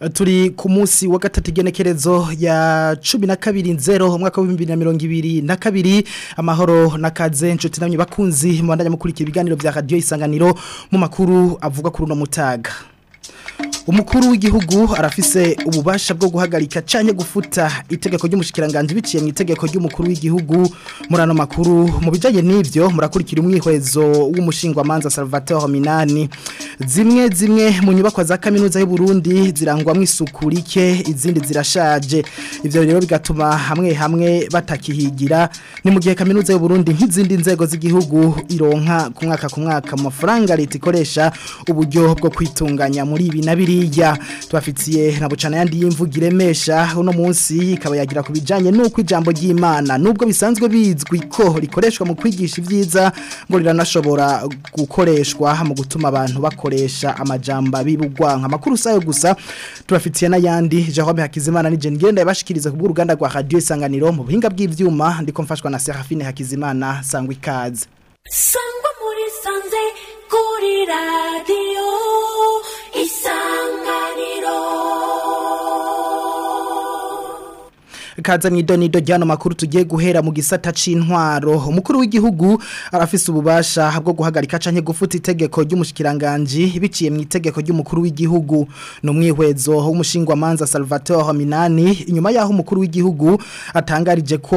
Eh, turi ku munsi wa gatatu igenekerezo ya cumi na kabiri nzero umwaka wa bibiri na mirongo ibiri na kabiri amahoro na kaze inshuti namwe bakunzi mubandanya mukurikira ibiganiro bya Radio isanganiro mu makuru avuga kuri uno mutaga umukuru w'igihugu arafise ububasha bwo guhagarika cyane gufuta itegeko ry'umushikiranganji biciye mu itegeko ry'umukuru w'igihugu murano makuru mu bijanye n'ivyo murakurikira umwihwezo w'umushingwamanza Salvatore Minani zimwe zimwe mu nyubako za kaminuza y'u Burundi zirangwamo isuku rike izindi zirashaje ivyo rero bigatuma hamwe hamwe batakihigira ni mu gihe kaminuza y'u Burundi nk'izindi nzego z'igihugu ironka ku mwaka ku mwaka mu mafaranga leta ikoresha uburyo bwo kwitunganya muri ibi na biri hiriya tubafitiye na bucana yandi y'imvugire mesha uno munsi ikaba yagira ku bijyanye n'uko ijambo ry'imana nubwo bisanzwe bizwi ko rikoreshwa mu kwigisha ibyiza ngo riranashobora gukoreshwa mu gutuma abantu bakoresha amajyamba bibugwa amakuru sayo gusa na yandi jahome hakizimana n'ijeni ngenda yabashikiriza ku bw'uruganda rwa radiyo isanganiro mu buhinga bw'ibyuma ndiko mfashwa na serafine hakizimana sangwa ikaze sangwa muri sanze kuri radiyo isanganiro kaza mu idonido makuru tugiye guhera mu gisata c'intwaro umukuru w'igihugu arafise ububasha bwo guhagarika canke gufuta itegeko ry'umushikiranganje biciye mu itegeko ry'umukuru w'igihugu n'umwihwezo w'umushingwamanza Salvatore Minani inyuma yaho umukuru w'igihugu atangarije ko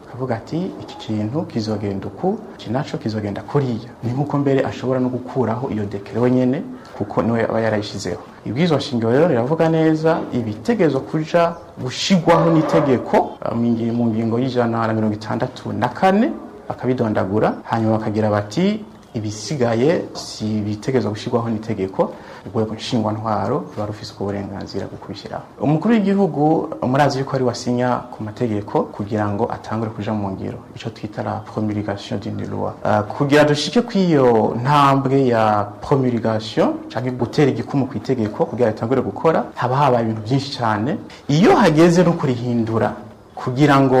akavuga ati iki kintu kizogenda uku iki nacyo kizogenda kuriya ni nk'uko mbere ashobora no gukuraho iyo dekere wenyine kuko niwe aba yarayishyizeho ibwizo nshingiro rero riravuga neza ibitegezo kuja gushigwaho n'itegeko um, mu ngingo y'ijana na mirongo itandatu na kane bakabidondagura hanyuma bakagira bati ibisigaye si ibitegerezwa gushyirwaho n'itegeko urwego nshingwantwaro ruba rufise ubwo burenganzira bwo kubishyiraho umukuru w'igihugu murazi yuko ari wasinya ku mategeko kugira ngo atangure kuja mu ngiro icyo twita la promulgation d'une loi uh, kugira dushike kw'iyo ntambwe ya promulgation canke gutera igikumu ku itegeko kugira ritangure gukora haba habaye ibintu byinshi cyane iyo hageze no kurihindura kugira ngo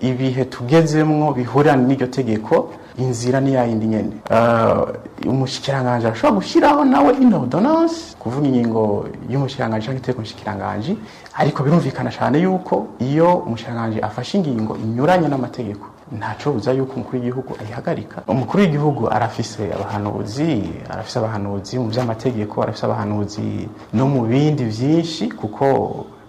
ibihe tugezemo bihurira n'iryo tegeko inzira ni yindi nyine eh, umushyikiranganje arashobora gushyiraho nawe inodonanse kuvuga ingingo y'umushyikiranganje cyangwa itegeko nshyikiranganje ariko birumvikana cyane yuko iyo umushyikiranganje afashe ingingo inyuranye n'amategeko ntacyo buza yuko umukuru w'igihugu ayihagarika umukuru w'igihugu arafise abahanuzi arafise abahanuzi mu by'amategeko arafise abahanuzi no mu bindi byinshi kuko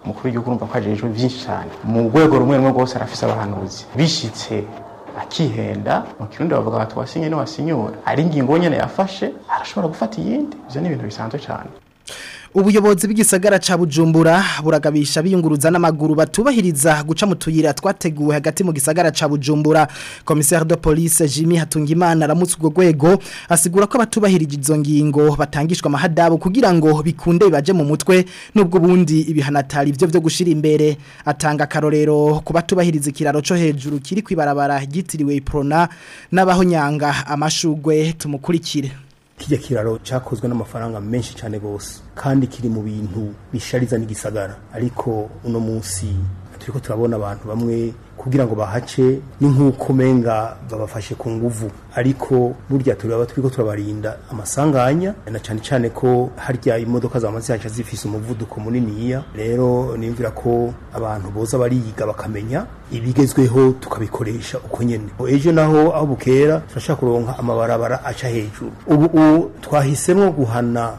umukuru w'igihugu urumva ko ajejwe byinshi cyane mu rwego rumwe rumwe rwose arafise abahanuzi bishyitse akihenda mu kirundi bavuga bati wasinye ntiwasinyura ari ingingo nyine yafashe arashobora gufata iyindi ibyo ni ibintu bisanzwe cyane ubuyobozi bw'igisagara ca bujumbura buragabisha biyunguruza n'amaguru batubahiriza guca mu twateguwe hagati mu gisagara ca bujumbura commissaire de police Jimmy Hatungimana aramutse Gwego asigura ko batubahirije izo ngingo batangishwa amahadabu kugira ngo bikunde bibaje mu mutwe nubwo bundi ibihanatari byo byo gushira imbere atanga karorero ku batubahiriza ikiraro co hejuru kiri kwibarabara gitiriwe Prona n'abaho nyanga amashugwe tumukurikire kijya kiraro cyakozwe n'amafaranga menshi cyane gose kandi kiri mu bintu bishariza n'igisagara ariko uno munsi turiko turabona abantu bamwe kugira ngo bahace ni nk'uko menga babafashe ku nguvu ariko burya turaba turiko turabarinda amasanganya na cyane cyane ko harya imodoka zamaze haca zifise umuvuduko muniniya rero nimvira ko abantu boza bariyiga bakamenya ibigezweho tukabikoresha uko nyene ejo naho aho bukera turashaka kuronka amabarabara aca hejuru ubu twahisemwo guhana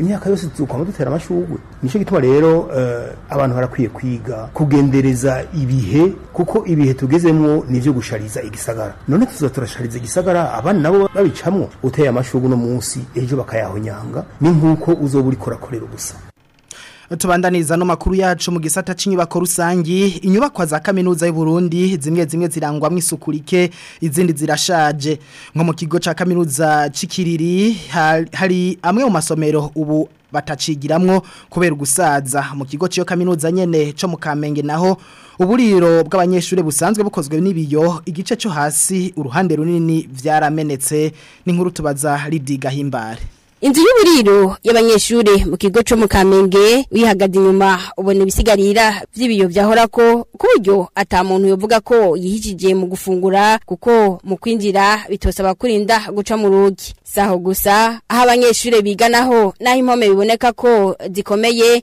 imyaka yose dukwama dutera amashugwe nicyo gituma rero eh, abantu barakwiye kwiga kugendereza ibihe kuko ibihe tugezemo nibyo gushariza igisagara none tuza turashariza igisagara abana nabo babicamwo uteye amashugwe uno munsi ejo bakayahonyanga ni nk'uko uzoba uri korakorera ubusa tubandaniza no makuru yacu mu gisata cy'inyubako rusangi inyubako za kaminuza y'u Burundi zimwe zimwe zirangwamwe isukurike izindi zirashaje nko mu kigo ca kaminuza cikiriri hari amwe mu masomero ubu batacigiramwo kubera gusaza mu kigo cyo kaminuza nyene cyo mu Kamenge naho uburiro bw'abanyeshuri busanzwe bukozwe n'ibiyo igice cyo hasi uruhande runini vyaramenetse n'inkuru tubaza ridiga himbare inzu y'uburiro y'abanyeshuri mu kigo cyo mu kamenge wihagaze inyuma ubona ibisigarira by'ibiyo byahora ko buryo ata muntu yovuga ko yihikije mu gufungura kuko mu kwinjira bitosaba kurinda guca mu rugi saho gusa aho abanyeshuri biga naho n'aho impome biboneka ko zikomeye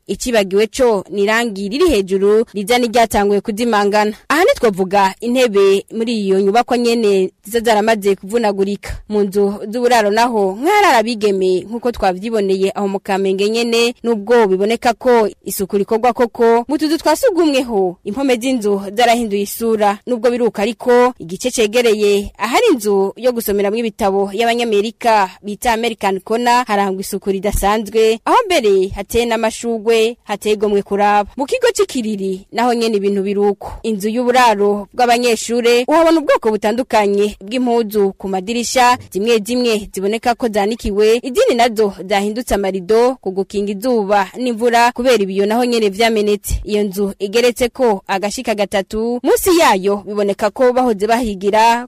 ikibagiwe cyo ni irangi riri hejuru riza n'iryatanguye kudimangana aha twavuga intebe muri iyo nyubako nyene zaramaze kuvunagurika mu nzu z'uburaro naho nk'arara abigeme nk'uko twabyiboneye aho mu kamenge nyene n'ubwo biboneka ko isuku rikorwa koko mu tuzu twasugumweho impome z'inzu zarahinduye isura n'ubwo biruka ariko igice cegereye ahari inzu yo gusomeramwo ibitabo y'abanyamerika bita American kona harangwa isuku ridasanzwe aho mbere hateye n'amashugwe hateye gomwe kuraba mu kigo c'ikiriri naho nyene ibintu biruko inzu y'uburaro uburaro bw'abanyeshure uhabona ubwoko butandukanye bw'impuzu ku madirisha zimwe zimwe ziboneka ko zanikiwe izindi nazo zahindutse amarido ku gukinga izuba n'imvura kubera ibiyo naho nyene vyamenetse iyo nzu igeretse ko agashika gatatu munsi yayo biboneka ko bahoze bahigira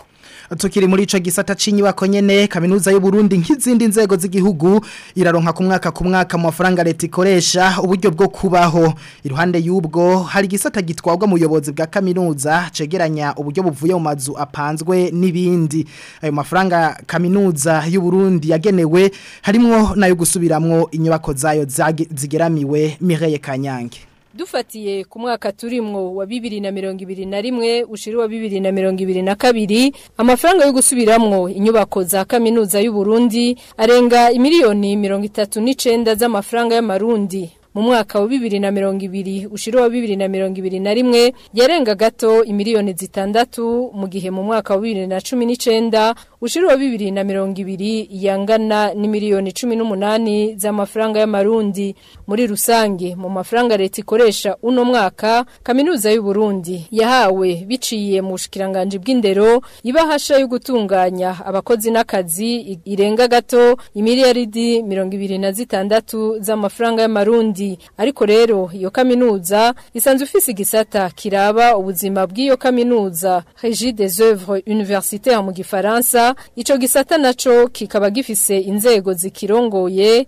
tukiri muri ico gisata c'inyubako nyene kaminuza y'u Burundi nk'izindi nzego z'igihugu iraronka ku mwaka ku mwaka mu mafaranga leta ikoresha uburyo bwo kubaho iruhande y'ubwo hari gisata gitwagwa mu buyobozi bwa kaminuza cegeranya uburyo buvuye mu mazu apanzwe n'ibindi ayo mafaranga kaminuza y'u Burundi yagenewe harimo nayo gusubiramo inyubako zayo zigeramiwe Mireye Kanyange dufatiye ku mwaka turimo wa bibiri na mirongo ibiri na rimwe ushiri wa bibiri na mirongo ibiri na kabiri amafaranga yo gusubiramo inyubako za kaminuza y'u Burundi arenga miliyoni mirongo itatu n'icenda z'amafaranga y'amarundi mu mwaka wa bibiri na mirongo ibiri ushiri wa bibiri na mirongo ibiri na rimwe yarenga gato imiliyoni zitandatu mu gihe mu mwaka wa bibiri na cumi n'icenda ushiriwe bibiri na mirongo ibiri yangana ni miliyoni cumi n'umunani z'amafaranga marundi muri rusange mu mafaranga leta ikoresha uno mwaka kaminuza y'u Burundi yahawe biciye mu bushikiranganje bw'indero ibahasha yo gutunganya abakozi n'akazi irenga gato imiliyaridi mirongo ibiri na zitandatu z'amafaranga y'amarundi ariko rero iyo kaminuza isanzwe ifise igisata kiraba ubuzima bw'iyo kaminuza Régie des œuvres Universitaire mu gifaransa ico gisata naco kikaba gifise inzego zikirongoye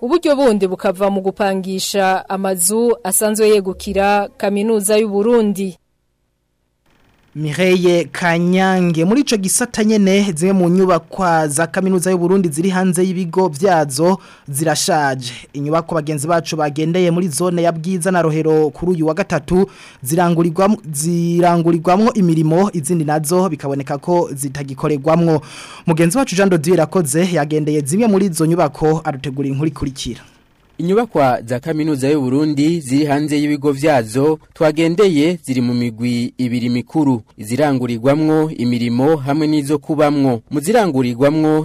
uburyo bundi bukava mu gupangisha amazu asanzwe yegukira kaminuza y’u Burundi. Mireye Kanyange muri ico gisata nyene zimwe mu nyubakwa za kaminuza y'u Burundi ziri hanze y'ibigo byazo zirashaje inyubako bagenzi bacu bagendeye muri zone ya bwiza na rohero kuri uyu wa gatatu zirangurirwamo zirangurirwamo imirimo izindi nazo bikaboneka ko zitagikoregwamo mugenzi wacu Jean Dodier akoze yagendeye zimwe muri zo nyubako arutegura inkuru ikurikira inyubakwa za kaminuza Burundi ziri hanze y'ibigo vyazo twagendeye ziri mu migwi ibiri mikuru izirangurirwamwo imirimo hamwe n'izo kubamwo mu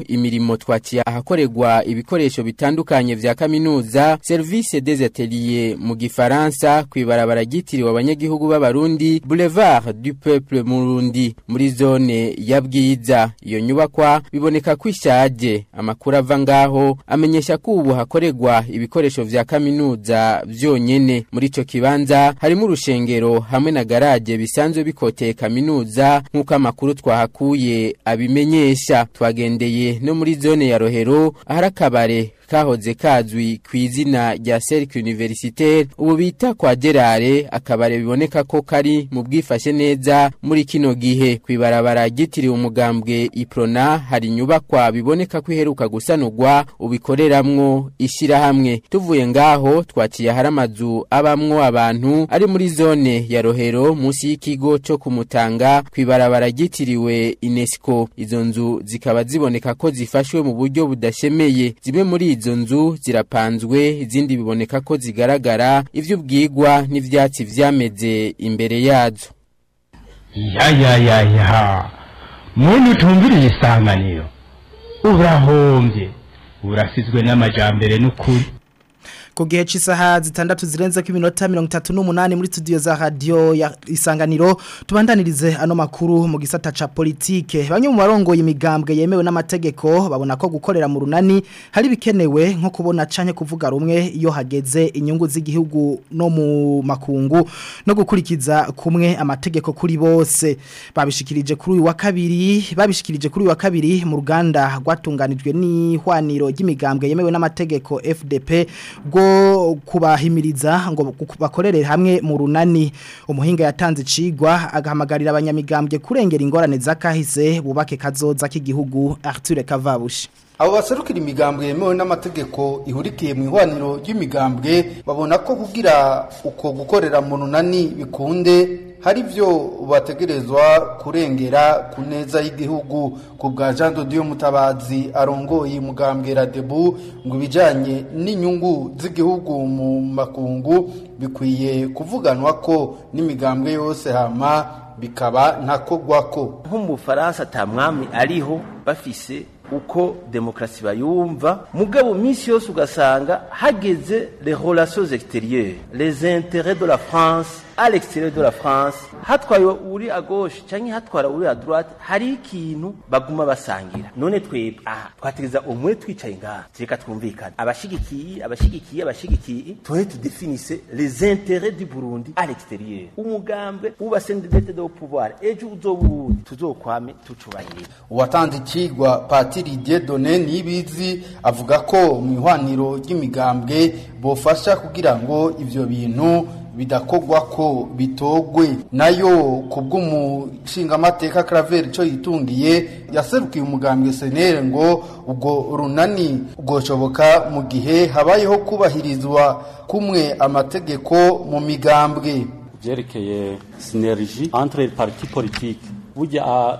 imirimo twaciye ahakorerwa ibikoresho bitandukanye vya kaminuza service des ateliers mu gifaransa kwibarabara ryitiriwe abanyagihugu b'abarundi boulevard du peuple murundi muri zone ya bwiza iyo nyubakwa biboneka ko ishaje amakuru ava ngaho amenyesha ko ubu hakoregwa ibikoresho ibikoresho vya kaminuza vyonyene muri ico kibanza harimo urushengero hamwe na garage bisanzwe bikoteye kaminuza nk'uko amakuru twahakuye abimenyesha twagendeye no muri zone ya Rohero ahari akabare kahoze kazwi ku izina rya Cercle Universitaire ubu bita kwa Gerare akabare biboneka ko kari mu bwifashe neza muri kino gihe kwibarabara gitiriwe umugambwe Iprona hari nyubakwa biboneka kwiheruka gusanurwa ubikoreramwo ishirahamwe tuvuye ngaho twaciye haramazu abamwo abantu ari muri zone ya Rohero musi y'ikigo cyo kumutanga kwibarabara gitiriwe UNESCO izo nzu zikaba ziboneka ko zifashwe mu buryo budashemeye zimwe muri izo nzu zirapanzwe izindi biboneka ko zigaragara iby'ubwigwa n'ibyatsi byameze imbere yazo ya ya ya ya muntu utumvira igisanganiro urahombye urasizwe n'amajyambere n'ukuri ku gihe cy'isaha zitandatu zirenze ko iminota mirongo itatu n'umunani muri studio za radio ya isanganiro tubandanirize ano makuru mu gisata ca politike bamwe mu barongoye imigambwe yemewe n'amategeko babona ko gukorera mu runani hari bikenewe nko kubona canye kuvuga rumwe iyo hageze inyungu z'igihugu no mu makungu no gukurikiza kumwe amategeko kuri bose babishikirije kuri uyu wa kabiri babishikirije kuri uyu wa kabiri mu ruganda rwatunganijwe n'ihwaniro ry'imigambwe yemewe n'amategeko FDP bwo bwo kubahimiriza ngo bakorere hamwe mu runani umuhinga yatanze icigwa agahamagarira abanyamigambwe kurengera ingorane z'akahise bubake kazoza k'igihugu Arthur Kavabushi abo baserukira imigambi yemewe n'amategeko ihurikiye mu ihwaniro ry'imigambwe babona ko kugira uko gukorera mu runani bikunde hari byo bategerezwa kurengera ku neza y'igihugu ku bwa Jean de Dieu Mutabazi arongoye umugambwe Radebu ngo ibijyanye n'inyungu z'igihugu mu makungu bikwiye kuvuganwa ko n'imigambwe yose hama bikaba ntakogwako nk'umufaransa tamwami ariho bafise uko demokarasi bayumva mugabo minsi yose ugasanga hageze les relations extérieures les intérêts de la France à l'extérieur de la France hatwaye uri à gauche canke hatwara uri à droite hari ikintu baguma basangira none twe aha twategeza umwe twicaye ngaha reka twumvikane abashigikiye abashigikiye abashigikiye tuhe tudefinise les intérêts du Burundi à l'extérieur umugambwe w'ubasendedete de pouvoir ejo uzobuwundi tuzokwame tucubahiriza uwatanze ikigwa pati Bapatiri Done Nibizi avuga ko mu ihwaniro ry'imigambwe bofasha kugira ngo ibyo bintu bidakogwa ko bitogwe nayo kubw'umushingamateka Claver ico yitungiye yaserukiye umugambwe senere ngo ubwo runani bwoshoboka mu gihe habayeho kubahirizwa kumwe amategeko mu migambwe vyerekeye sinergie entre parti politique burya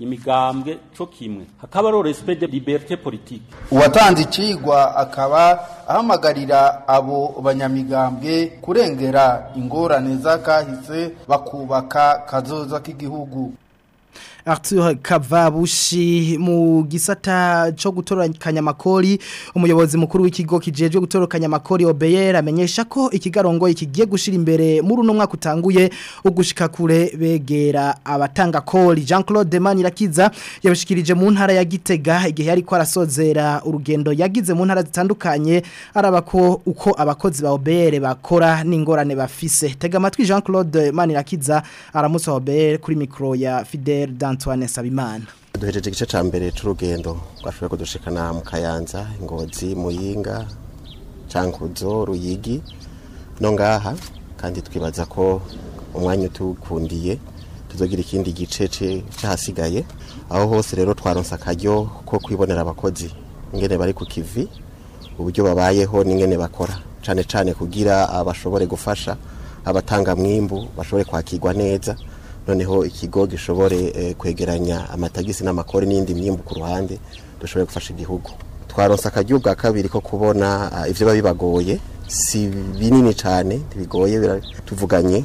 imigambwe cyo kimwe hakaba ari respect de liberté politique uwatanze icigwa akaba ahamagarira abo banyamigambwe kurengera ingorane z'akahise bakubaka kazoza k'igihugu Hugo. Arthur Kavabushi mu gisata cyo gutoranya amakori umuyobozi mukuru w'ikigo kijejwe gutoranya amakori Obeyera amenyesha ko ikigarongo ikigiye gushira imbere muri uno mwaka utanguye ugushika kure begera abatanga koli Jean Claude Manirakiza yabashikirije mu ntara ya Gitega igihe yariko arasozera urugendo yagize mu ntara zitandukanye araba ko uko abakozi ba Obeyera bakora n'ingorane bafise tega amatwi Jean Claude Manirakiza aramusa Obeyera kuri micro ya Fidel Dan Antoine Sabimana duhejeje igice cya mbere cy'urugendo twashoboye kudushikana mu kayanza ingozi muyinga cyanguzo ruyigi no ngaha kandi twibaza ko umwanya utukundiye tuzogira ikindi gice cyahasigaye aho hose rero twaronsa akaryo ko kwibonera abakozi ingene bari ku kivi uburyo babayeho n'ingene bakora cyane cyane kugira abashobore gufasha abatanga mwimbu bashobore kwakirwa neza noneho ikigo gishobore eh, kwegeranya amatagisi n'amakori n'indi myimbu ku ruhande dushobora gufasha igihugu twaronsa akaryo bwa kabiri ko kubona ah, ibyo biba bibagoye si binini cyane ntibigoye tuvuganye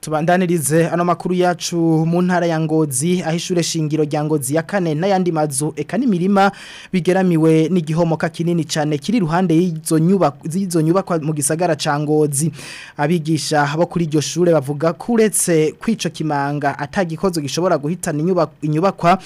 tubandanirize ano makuru yacu mu ntara ya ngozi aho shingiro rya ngozi ya kane n'ayandi mazu eka n'imirima bigeramiwe n'igihomoka kinini cyane kiri ruhande y'izo nyubakwa mu gisagara cya ngozi abigisha bo kuri iryo shuri bavuga kuretse kwico kwica kimanga atagikozo gishobora guhitana inyubakwa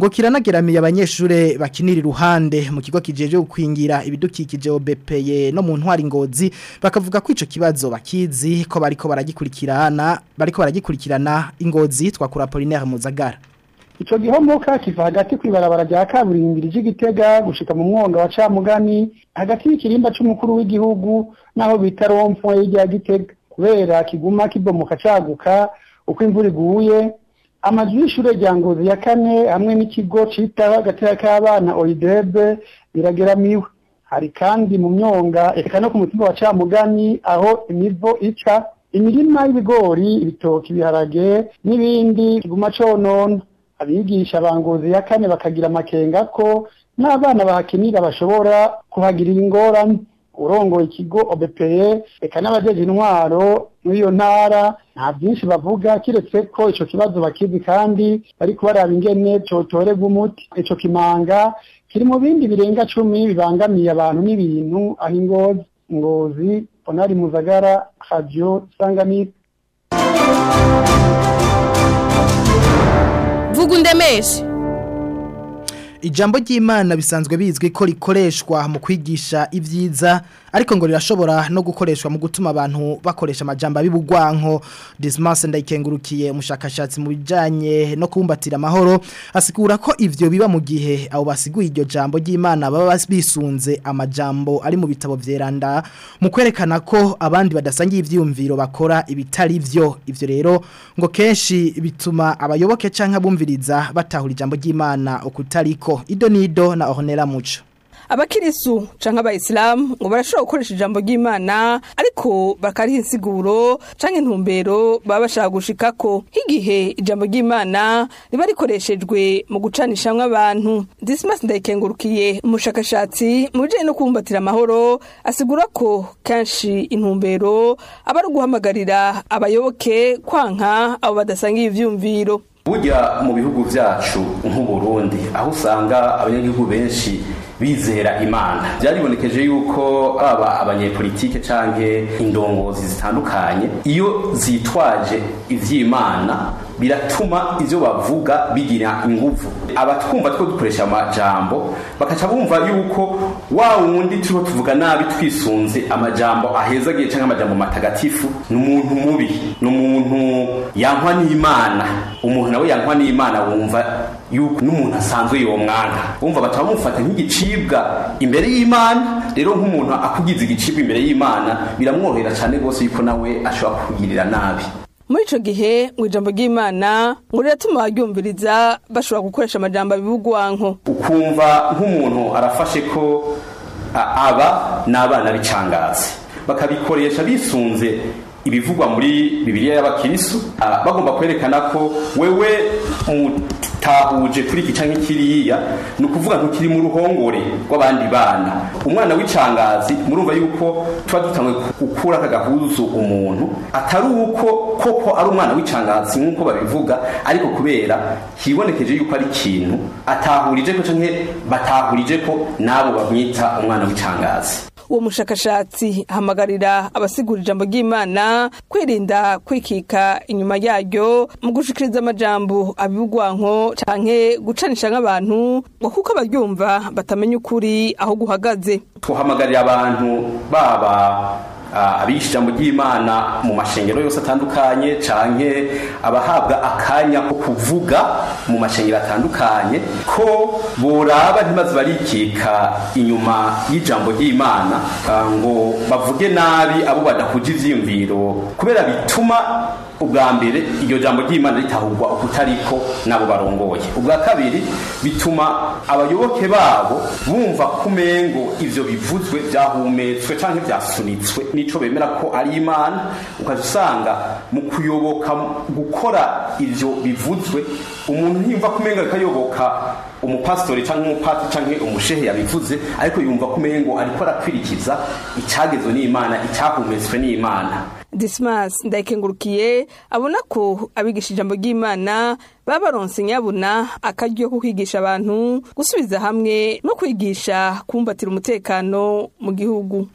ngo kiranageramiye abanyeshuri bakinira iruhande mu kigo kijeje gukwingira ibidukikije obepeye no mu ntwari ngozi bakavuga kwico kibazo bakizi ko bariko baragikurikirana bariko baragikurikirana ingozi twakura Apollinaire Muzagara Ico gihomoka kiva hagati kwibarabara rya kaburimbi ry'igitega gushika mu mwonga wa camugani hagati y'ikirimba cy’umukuru w'igihugu naho bita rompo y'irya gitega kubera kiguma kibomoka caguka uko imvura iguye amazu y'ishure rya ngozi ya kane hamwe n'ikigo cita ya k'abana oidebe birageramiwe hari kandi mu myonga eka no ku mutumba wa camugani aho imivo ica imirima y'ibigori ibitoki ibiharage n'ibindi kiguma conona abigisha bangozi ya kane bakagira amakenga ko n'abana bahakinira bashobora kuhagirira ingorane urongoye ikigo obepeye reka n'abajeje intwaro muri iyo ntara nta byinshi bavuga kiretse ko icyo kibazo bakizi kandi bariko baraba ingene cotorerwa umuti ico kimanga kiri mu bindi birenga cumi bibangamiye abantu n'ibintu aho ingozi ngozi ponari muzagara radiyo isanganiro vuga undemeshe ijambo ry'imana bisanzwe bizwi ko rikoreshwa mu kwigisha ibyiza ariko ngo rirashobora no gukoreshwa mu gutuma abantu bakoresha amajyamba b'ibugwanko disimase ndayikengurukiye umushakashatsi mu bijyanye no kubumbatira amahoro asigura ko ibyo biba mu gihe abo basiguye iryo jambo ry'imana baba bisunze amajambo ari mu bitabo byeranda mu kwerekana ko abandi badasangiye ibyiyumviro bakora ibitari byo ibyo rero ngo kenshi bituma abayoboke cyangwa bumviriza batahura ijambo ry'imana ukutariko ido n'ido na oronera muco abakirisu canke abayisilamu ngo barashobora gukoresha ijambo ry'imana ariko bakari insiguro canke intumbero baba bashaka ko nk'igihe ijambo ry'imana riba rikoreshejwe mu gucanishamwe abantu dismas ndayikengurukiye umushakashatsi mu bijanye no kubumbatira amahoro asigura ko kenshi intumbero aba ari uguhamagarira abayoboke kwanka abo badasangiye ibi vyumviro burya mu bihugu vyacu nk'uburundi aho usanga abanyagihugu benshi bizera imana byaribonekeje yuko aba abanyepolitike canke indongozi zitandukanye iyo zitwaje ivy'imana biratuma izo bavuga bigira ingufu abatwumva two dukoresha amajambo bakaca bumva yuko wa wundi turiho tuvuga nabi twisunze amajambo ahezagiye cyangwa amajambo matagatifu ni umuntu mubi ni umuntu yankwa n'imana umuntu nawe yankwa n'imana wumva yuko n'umuntu asanzwe yo mwana wumva baca bamufata nk'igicibwa imbere y'imana rero nk'umuntu akugize igicibwa imbere y'imana biramworohera cyane rwose yuko nawe ashobora kukugirira nabi muri ico gihe mu ijambo ry'imana ngo riratuma abaryumviriza bashobora gukoresha amajambo abibugwanko ukumva nk'umuntu arafashe ko aba n'abana bicangazi bakabikoresha bisunze ibivugwa muri bibiliya y'abakirisu ah, bagomba kwerekana ko wewe mutahuje kuri iki cyangwa ikiriya ni ukuvuga ntukiri mu ruhongore rw'abandi bana umwana w'icangazi murumva yuko tuba dutangwe gukura akagahuzu umuntu atari uko koko ari umwana w'icangazi nk'uko babivuga ariko kubera hibonekeje yuko ari ikintu atahurije ko cyangwa batahurije ko nabo bamwita umwana w'icangazi uwo mushakashatsi hamagarira abasigura ijambo ry'imana kwirinda kwikika inyuma yaryo mu gushikiriza amajambo abibugwanko canke gucanisha nk'abantu ngo kuko abaryumva batamenya ukuri aho guhagaze tuhamagarira abantu baba Ah, mu ry'imana mu mashengero yose atandukanye canke abahabwa akanya ko kuvuga mu mashengero atandukanye ko buraba ntibaze barikika inyuma y'ijambo ry'imana ah, ngo bavuge nabi abo badahuje ivyiyumviro kubera bituma ubwa mbere iryo jambo ry'imana ritahurwa ukutariko nabo barongoye ubwa kabiri bituma abayoboke babo bumva kumengo ivyo bivuzwe byahumetswe canke byasunitswe nico bemera ko ari imana ukazusanga mu kuyoboka gukora ivyo bivuzwe umuntu ntiyumva kumenga akayoboka umupasitori canke umupati canke umushehe yabivuze ariko yumva kumengo ariko arakwirikiza icagezo n'imana icyahumetswe n'imana disimasi ndayikengurukiye abona ko abigisha ijambo ry'imana baba baronse nyabuna akaryo ko kwigisha abantu gusubiza hamwe no kwigisha kumbatira umutekano mu gihugu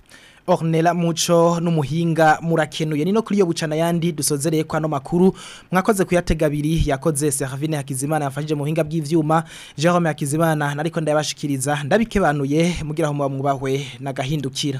Ornella Muco n'umuhinga murakenuye nino kuri yo bucana yandi dusozereye kwa no makuru mwakoze kuyatega abiri yakoze Servine Hakizimana yafashije muhinga bw'ivyuma Jerome Hakizimana nariko ndabashikiriza ndabikebanuye mugira aho mubahwe nagahindukira